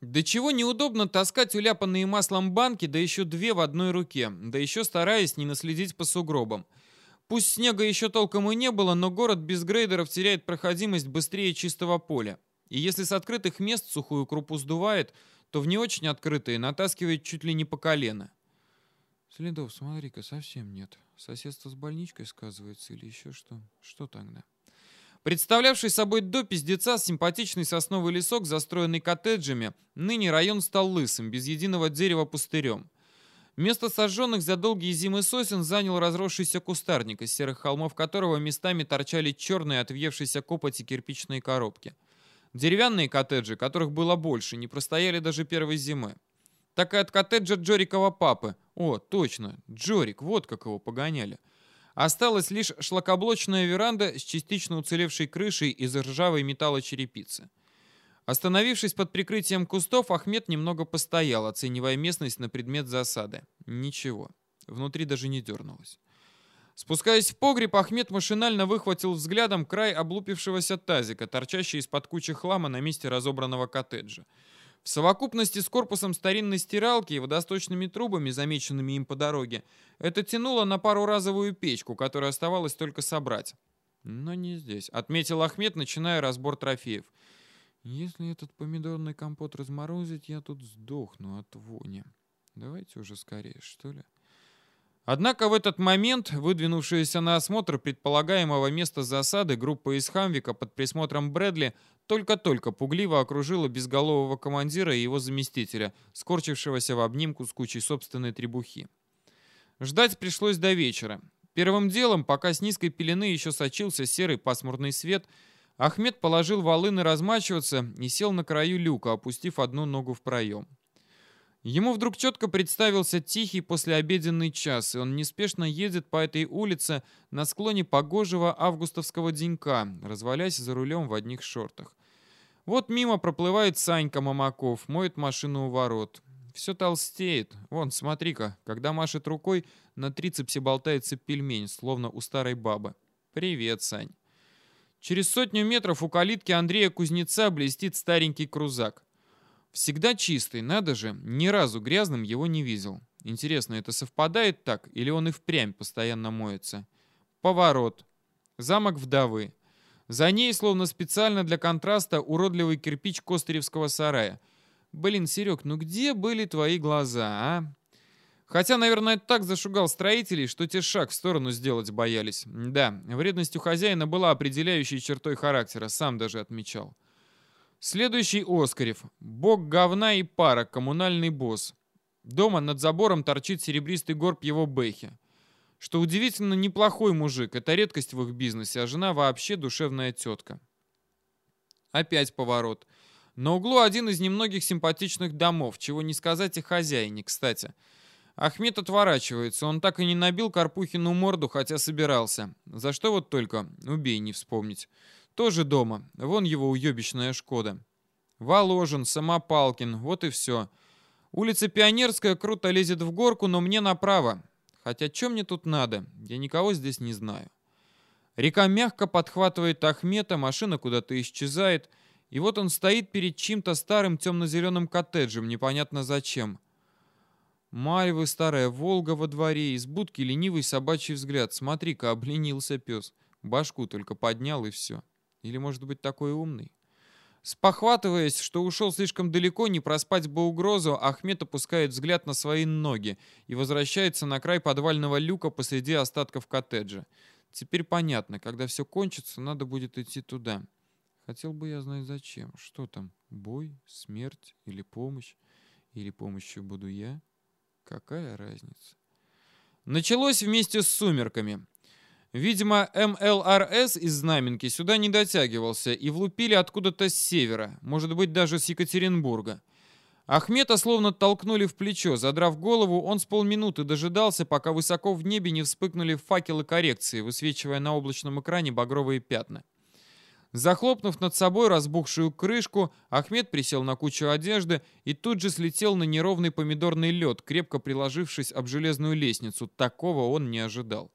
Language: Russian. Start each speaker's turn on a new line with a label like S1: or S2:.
S1: Да чего неудобно таскать уляпанные маслом банки, да еще две в одной руке, да еще стараясь не наследить по сугробам. Пусть снега еще толком и не было, но город без грейдеров теряет проходимость быстрее чистого поля. И если с открытых мест сухую крупу сдувает, то в не очень открытые натаскивает чуть ли не по колено. Следов, смотри-ка, совсем нет. Соседство с больничкой сказывается или еще что? Что тогда? Представлявший собой до пиздеца симпатичный сосновый лесок, застроенный коттеджами, ныне район стал лысым, без единого дерева пустырем. Место сожженных за долгие зимы сосен занял разросшийся кустарник, из серых холмов которого местами торчали черные отвъевшиеся копоти кирпичные коробки. Деревянные коттеджи, которых было больше, не простояли даже первой зимы. Так и от коттеджа Джорикова папы. О, точно, Джорик, вот как его погоняли. Осталась лишь шлакоблочная веранда с частично уцелевшей крышей из ржавой металлочерепицы. Остановившись под прикрытием кустов, Ахмед немного постоял, оценивая местность на предмет засады. Ничего. Внутри даже не дернулось. Спускаясь в погреб, Ахмед машинально выхватил взглядом край облупившегося тазика, торчащий из-под кучи хлама на месте разобранного коттеджа. В совокупности с корпусом старинной стиралки и водосточными трубами, замеченными им по дороге, это тянуло на пару-разовую печку, которую оставалось только собрать. Но не здесь, отметил Ахмед, начиная разбор трофеев. Если этот помидорный компот разморозить, я тут сдохну от вони. Давайте уже скорее, что ли? Однако в этот момент выдвинувшаяся на осмотр предполагаемого места засады группа из Хамвика под присмотром Брэдли только-только пугливо окружила безголового командира и его заместителя, скорчившегося в обнимку с кучей собственной требухи. Ждать пришлось до вечера. Первым делом, пока с низкой пелены еще сочился серый пасмурный свет, Ахмед положил волыны размачиваться и сел на краю люка, опустив одну ногу в проем. Ему вдруг четко представился тихий послеобеденный час, и он неспешно едет по этой улице на склоне погожего августовского денька, развалясь за рулем в одних шортах. Вот мимо проплывает Санька Мамаков, моет машину у ворот. Все толстеет. Вон, смотри-ка, когда машет рукой, на трицепсе болтается пельмень, словно у старой бабы. Привет, Сань. Через сотню метров у калитки Андрея Кузнеца блестит старенький крузак. Всегда чистый, надо же, ни разу грязным его не видел. Интересно, это совпадает так, или он и впрямь постоянно моется? Поворот. Замок вдовы. За ней, словно специально для контраста, уродливый кирпич Костыревского сарая. Блин, Серег, ну где были твои глаза, а? Хотя, наверное, так зашугал строителей, что те шаг в сторону сделать боялись. Да, вредность у хозяина была определяющей чертой характера, сам даже отмечал. Следующий Оскарев. Бог говна и пара, коммунальный босс. Дома над забором торчит серебристый горб его Бэхи. Что удивительно, неплохой мужик. Это редкость в их бизнесе, а жена вообще душевная тетка. Опять поворот. На углу один из немногих симпатичных домов, чего не сказать и хозяине, кстати. Ахмед отворачивается, он так и не набил Карпухину морду, хотя собирался. За что вот только, убей, не вспомнить. Тоже дома. Вон его уебищная Шкода. Воложен, Самопалкин, вот и все. Улица Пионерская круто лезет в горку, но мне направо. Хотя что мне тут надо? Я никого здесь не знаю. Река мягко подхватывает Ахмета, машина куда-то исчезает, и вот он стоит перед чьим-то старым темно-зеленым коттеджем, непонятно зачем. Мальвы, старая Волга во дворе, из будки ленивый собачий взгляд. Смотри-ка, обленился пес. Башку только поднял и все. Или, может быть, такой умный? Спохватываясь, что ушел слишком далеко, не проспать бы угрозу, Ахмед опускает взгляд на свои ноги и возвращается на край подвального люка посреди остатков коттеджа. Теперь понятно, когда все кончится, надо будет идти туда. Хотел бы я знать зачем. Что там? Бой? Смерть? Или помощь? Или помощью буду я? Какая разница? Началось вместе с сумерками. Видимо, МЛРС из Знаменки сюда не дотягивался и влупили откуда-то с севера, может быть, даже с Екатеринбурга. Ахмета словно толкнули в плечо. Задрав голову, он с полминуты дожидался, пока высоко в небе не вспыхнули факелы коррекции, высвечивая на облачном экране багровые пятна. Захлопнув над собой разбухшую крышку, Ахмед присел на кучу одежды и тут же слетел на неровный помидорный лед, крепко приложившись об железную лестницу. Такого он не ожидал.